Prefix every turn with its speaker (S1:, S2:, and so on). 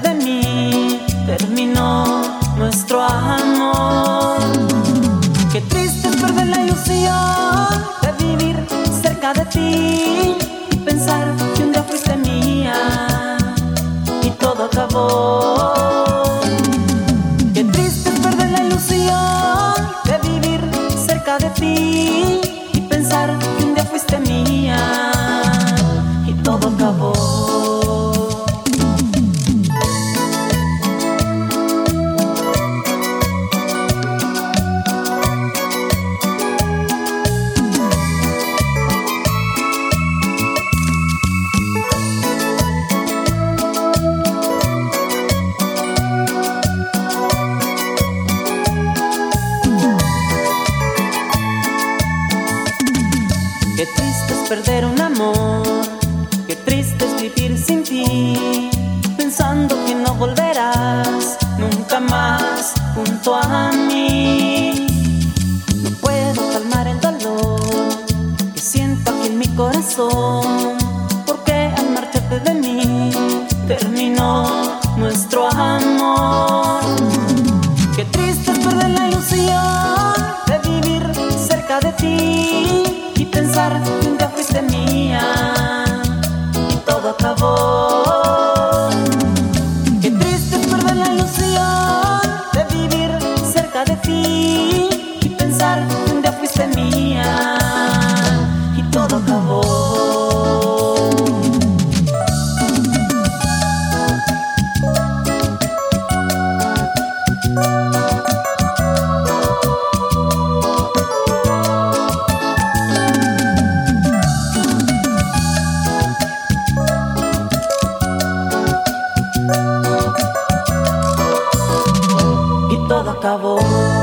S1: de mí terminó nuestro amor. Qué triste perder la ilusión de vivir cerca de ti y pensar que un día fuiste mía y todo acabó. Qué triste perder la ilusión de vivir cerca de ti y pensar que un día fuiste mía. Perder un amor. Qué triste es vivir sin ti, pensando que no volverás nunca más junto a mí. No puedo calmar el dolor que siento aquí en mi corazón, porque al marcharte de mí terminó nuestro amor. Qué triste es perder la ilusión de vivir cerca de ti pensar día fuiste mía todo acabó. volta.